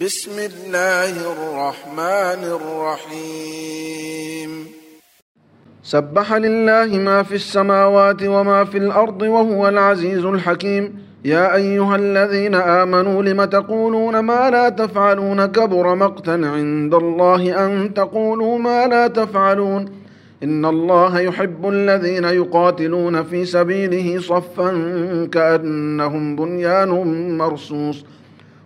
بسم الله الرحمن الرحيم. سبح لله ما في السماوات وما في الأرض وهو العزيز الحكيم. يا أيها الذين آمنوا لم تقولون ما لا تفعلون كبر مقتا عند الله أن تقولوا ما لا تفعلون. إن الله يحب الذين يقاتلون في سبيله صفا كأنهم بنيان مرصوص.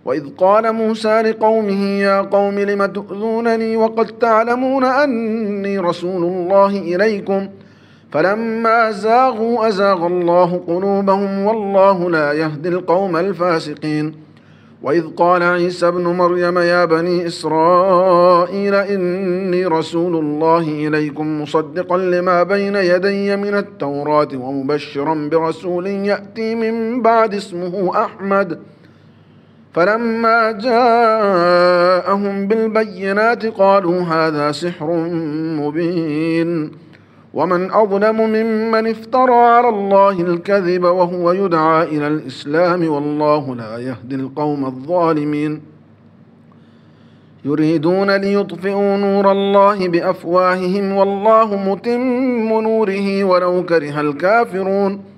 وإذ قال موسى لقومه يا قوم لم تؤذونني؟ وقد تعلمون أني رسول الله إليكم. فلما زاغوا أزاغ الله قلوبهم والله لا يهدي القوم الفاسقين. وإذ قال عيسى ابن مريم يا بني إسرائيل إني رسول الله إليكم مصدقا لما بين يدي من التوراة ومبشرا برسول يأتي من بعد اسمه أحمد. فلما جاءهم بالبينات قالوا هذا سحر مبين. ومن أظلم ممن افترى على الله الكذب وهو يدعى إلى الإسلام والله لا يهدي القوم الظالمين. يريدون ليطفئوا نور الله بأفواههم والله متم نوره ولو كره الكافرون.